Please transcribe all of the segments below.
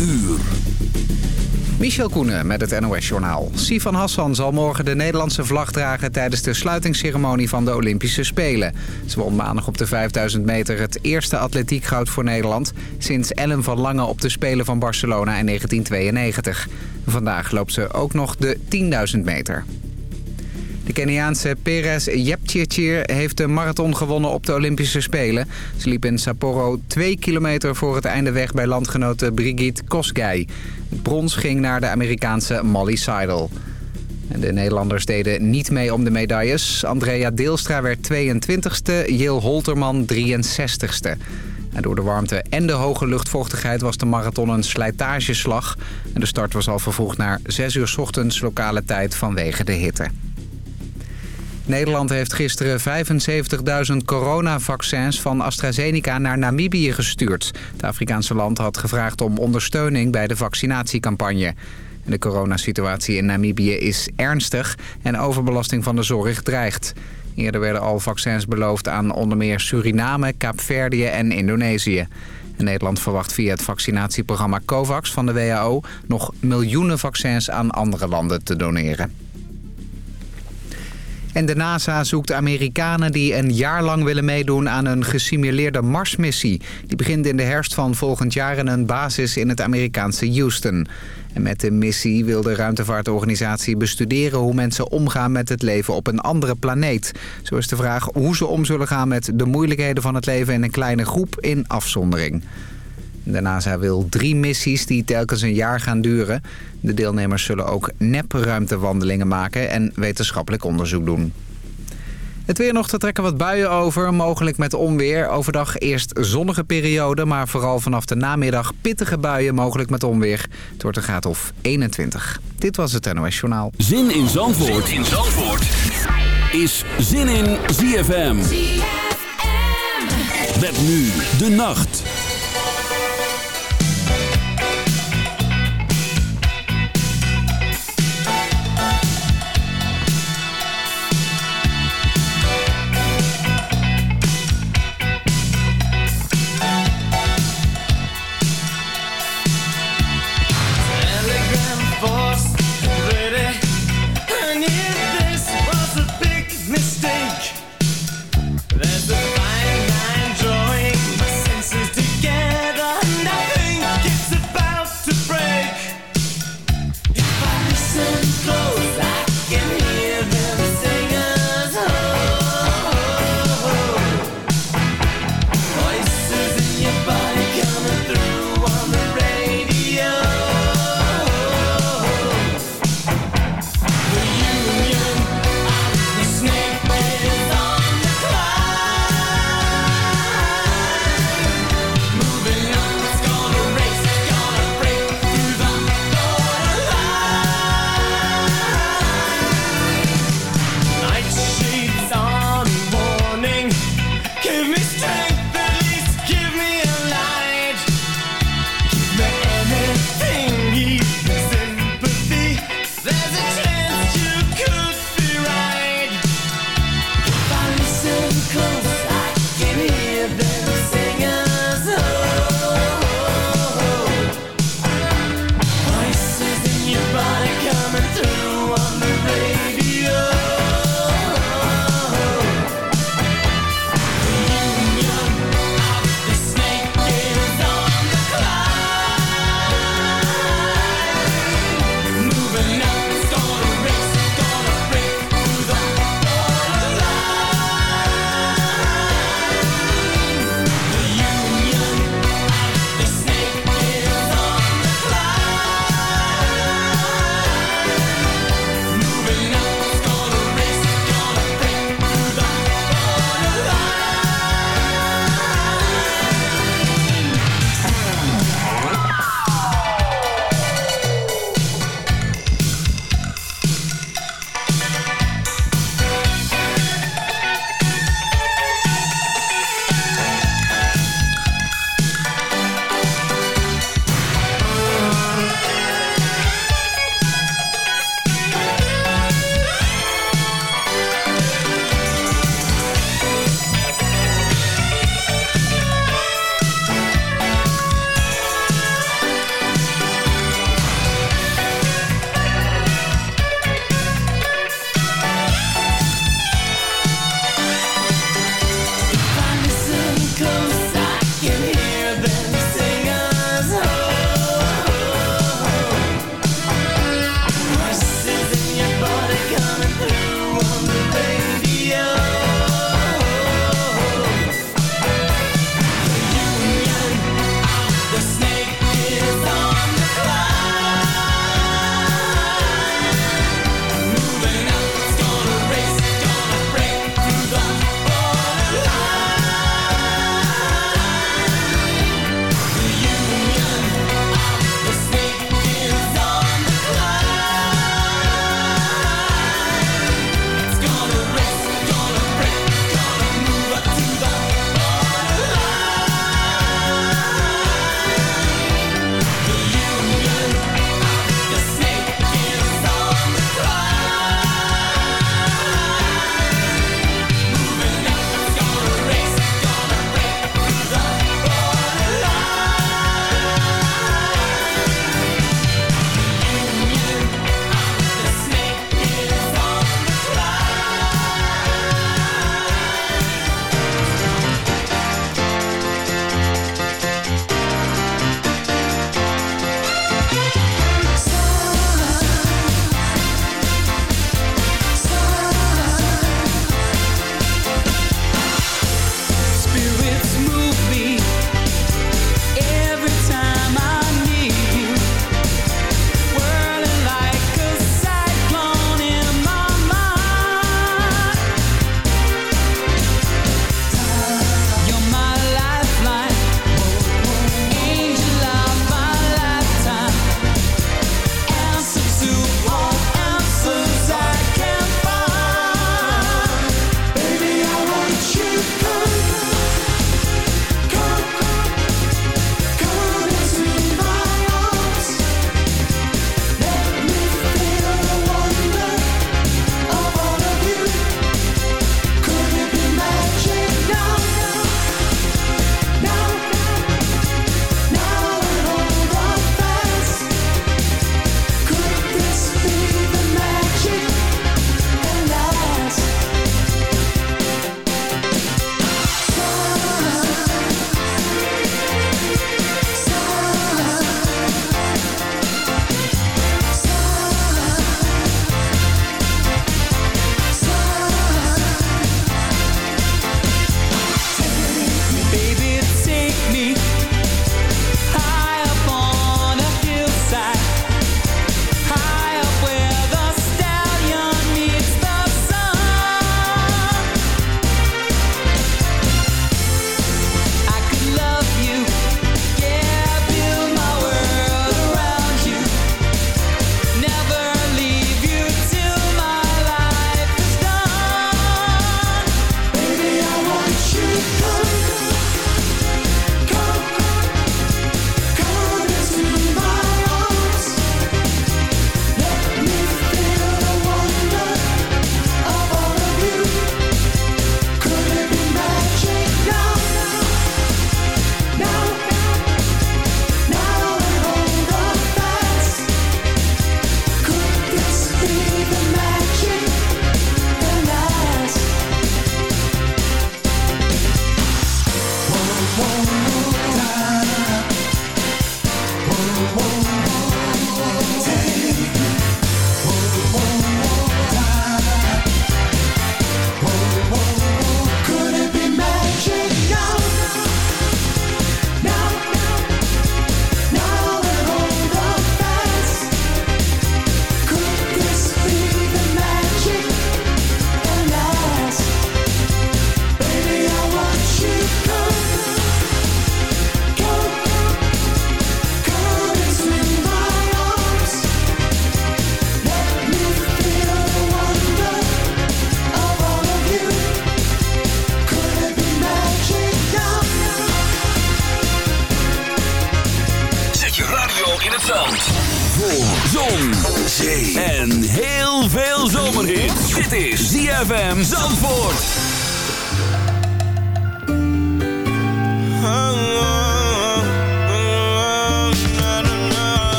uur. Michel Koenen met het NOS-journaal. Sifan Hassan zal morgen de Nederlandse vlag dragen... tijdens de sluitingsceremonie van de Olympische Spelen. Ze won maandag op de 5000 meter het eerste atletiekgoud voor Nederland... sinds Ellen van Lange op de Spelen van Barcelona in 1992. Vandaag loopt ze ook nog de 10.000 meter. De Keniaanse Perez Jepchirchir heeft de marathon gewonnen op de Olympische Spelen. Ze liep in Sapporo twee kilometer voor het einde weg bij landgenote Brigitte Kosgei. Het brons ging naar de Amerikaanse Molly Seidel. De Nederlanders deden niet mee om de medailles. Andrea Deelstra werd 22e, Jil Holterman 63ste. En door de warmte en de hoge luchtvochtigheid was de marathon een slijtageslag. En de start was al vervroegd naar 6 uur ochtends lokale tijd vanwege de hitte. Nederland heeft gisteren 75.000 coronavaccins van AstraZeneca naar Namibië gestuurd. Het Afrikaanse land had gevraagd om ondersteuning bij de vaccinatiecampagne. De coronasituatie in Namibië is ernstig en overbelasting van de zorg dreigt. Eerder werden al vaccins beloofd aan onder meer Suriname, Kaapverdië en Indonesië. Nederland verwacht via het vaccinatieprogramma COVAX van de WHO... nog miljoenen vaccins aan andere landen te doneren. En de NASA zoekt Amerikanen die een jaar lang willen meedoen aan een gesimuleerde Marsmissie. Die begint in de herfst van volgend jaar in een basis in het Amerikaanse Houston. En met de missie wil de ruimtevaartorganisatie bestuderen hoe mensen omgaan met het leven op een andere planeet. Zo is de vraag hoe ze om zullen gaan met de moeilijkheden van het leven in een kleine groep in afzondering. De NASA wil drie missies die telkens een jaar gaan duren. De deelnemers zullen ook nep-ruimtewandelingen maken en wetenschappelijk onderzoek doen. Het weer nog te trekken wat buien over, mogelijk met onweer. Overdag eerst zonnige periode, maar vooral vanaf de namiddag pittige buien, mogelijk met onweer. Het wordt een graad of 21. Dit was het NOS Journaal. Zin in Zandvoort, zin in Zandvoort. is Zin in ZFM. ZFM. Met nu de nacht.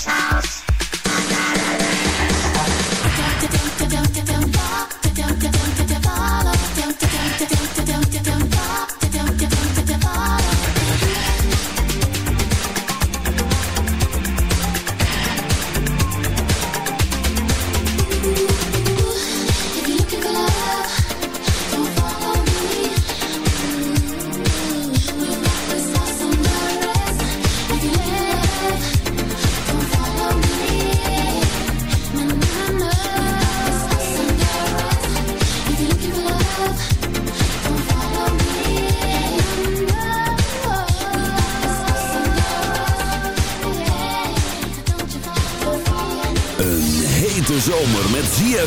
his house.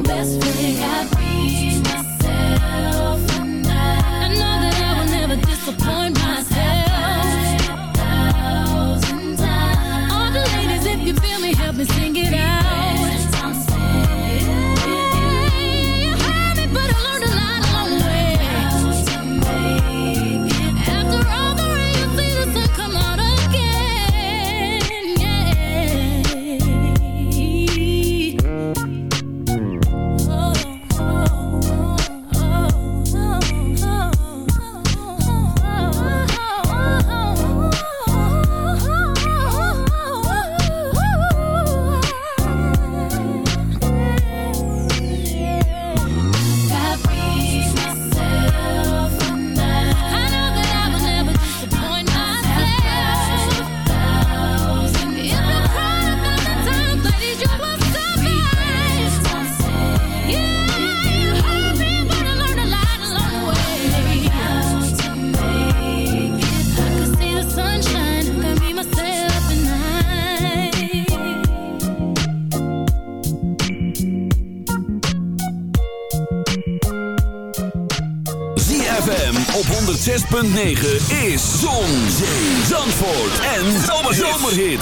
best friend. is Zon, Zee, Zandvoort en zomerhit.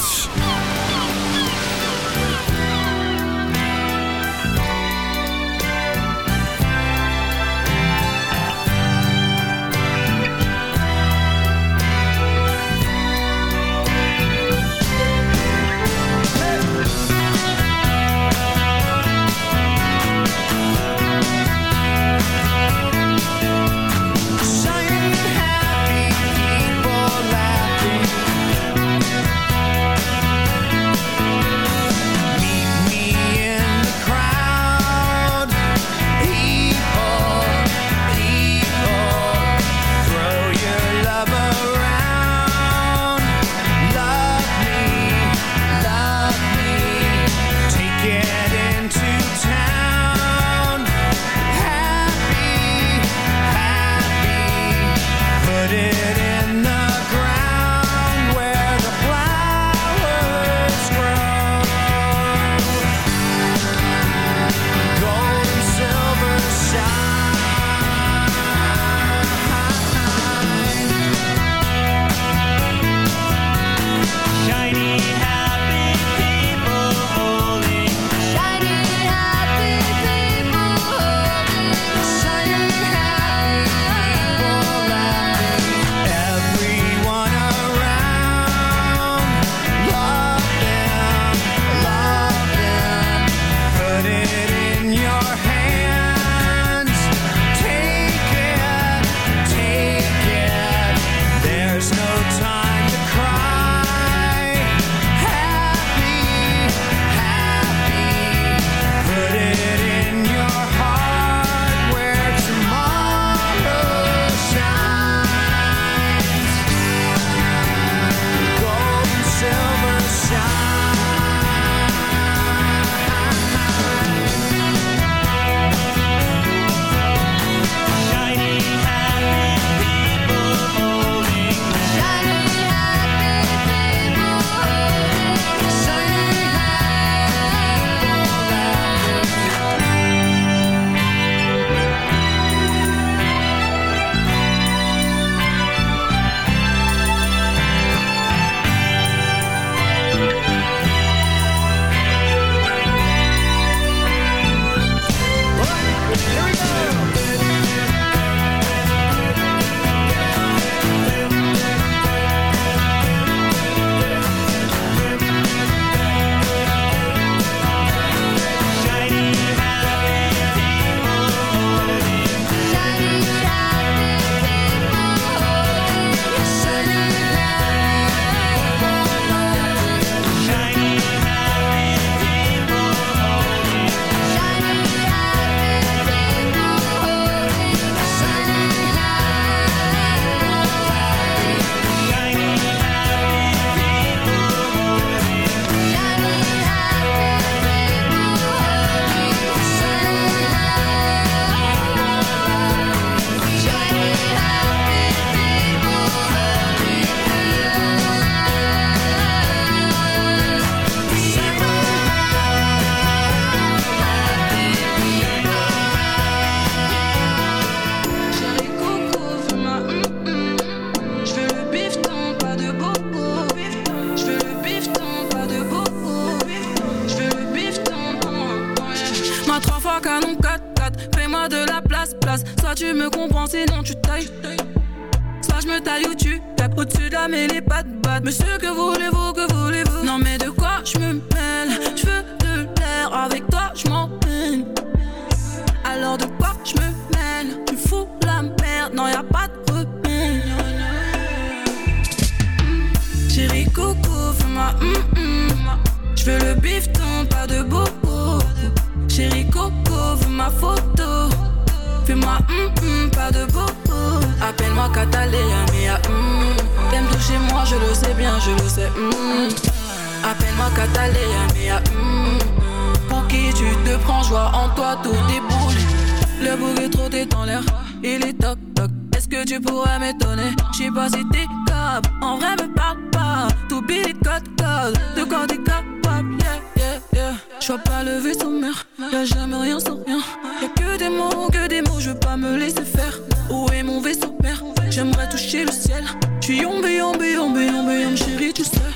Coco, fais-moi hum. Je veux le bifton, pas de bobo. Chérie Coco, veux ma photo. Fais-moi hum, pas de bobo. Appelle-moi Catalina, mia hum. T'aimes toucher moi, je le sais bien, je le sais hum. Appelle-moi Catalina, mia hum. Pour qui tu te prends, joie en toi, tout déboule. Le bouc est trop dans l'air, il est toc toc. Est-ce que tu pourrais m'étonner? J'sais pas si t'es en vrai me parle pas. Tout billet code code, de quoi t'es capable, yeah yeah yeah. J'vois pas le vaisseau mère, y'a jamais rien sans rien. Y'a que des mots, que des mots, je veux pas me laisser faire. Où est mon vaisseau mère? J'aimerais toucher le ciel. J'suis yombe, yombe, yombe, yombe, yombe, chérie, tu sais.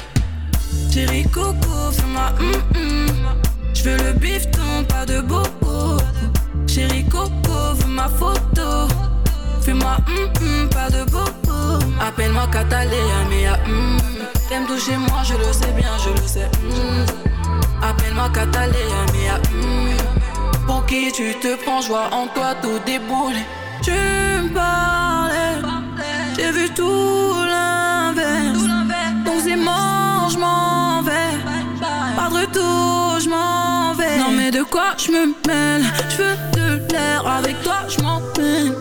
Chérie Coco, fais-moi hum hum. J'veux le bifton, pas de bobo. Chérie Coco, veux ma photo. Fais-moi hum hum, pas de bobo. Appelle-moi Catalina, mia hum. T'aimes toucher moi, je le sais bien, je le sais. hum. Appelle-moi Catalina, mia hum. Pour qui tu te prends, joie en toi, tout déboule. Tu me parlais, j'ai vu tout l'inverse. Donc c'est mort, je m'en vais. Pas de retour, je m'en vais. Non mais de quoi je me mêle? Je veux de l'air, avec toi je m'en peine.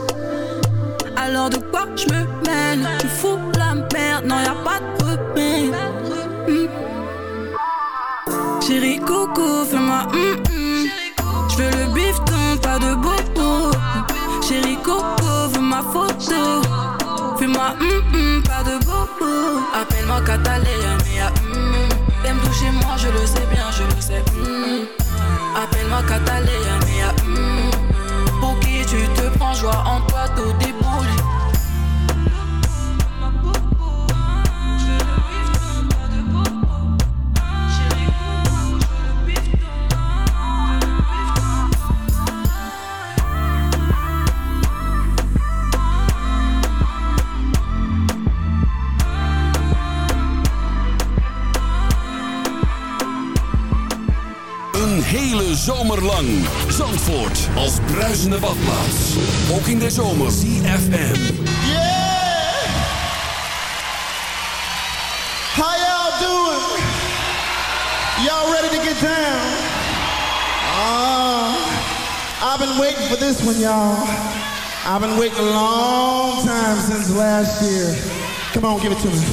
Alors de quoi je me mêle Tu fous la merde, non y'a pas de repère. Hmm. Chérie Coco, fais-moi hum hum. Je veux le bifton, pas de bobo. Chérie Coco, veux ma photo. Fais-moi hum hum, pas de bobo. Appelle-moi Catalina, mia hum. T'aimes toucher moi, je le sais bien, je le sais. hum. Appelle-moi Catalina, mia lang. Zandvoort als bruisende badplaats. Ook in de zomer. ZFM. Yeah! How y'all doing? Y'all ready to get down? Ah, I've been waiting for this one, y'all. I've been waiting a long time since last year. Come on, give it to me.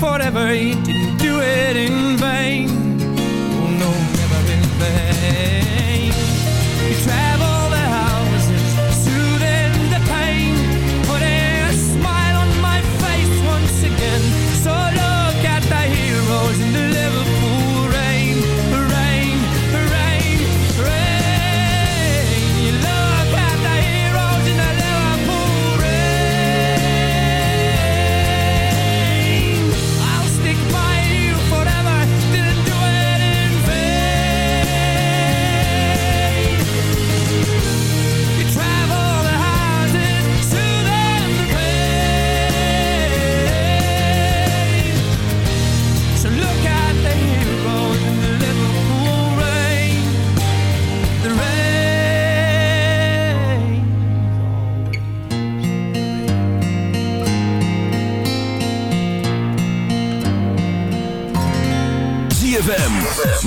forever. He didn't do it in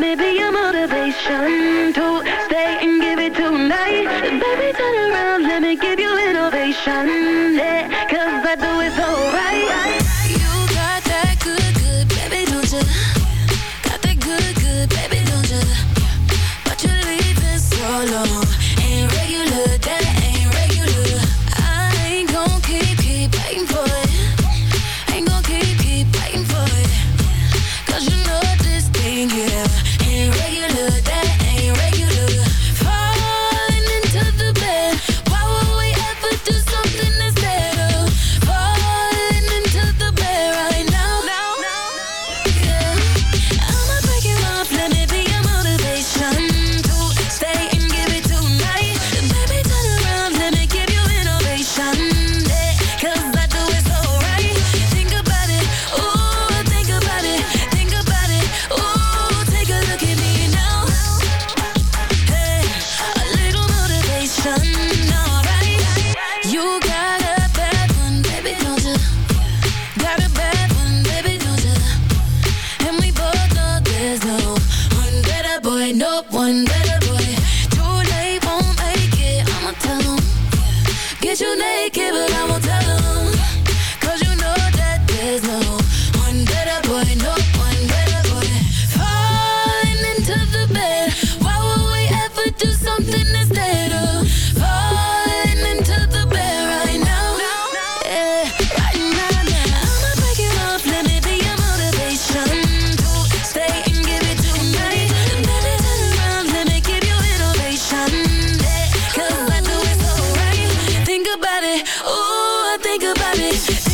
baby, your motivation to think about it.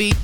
Your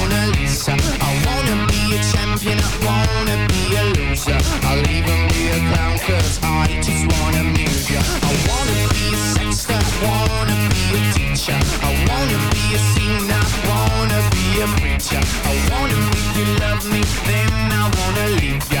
Mona Lisa. I wanna be a champion, I wanna be a loser. I'll even be a clown cause I just wanna amuse ya. I wanna be a sexter, I wanna be a teacher. I wanna be a singer, I wanna be a preacher. I wanna make you love me, then I wanna leave ya.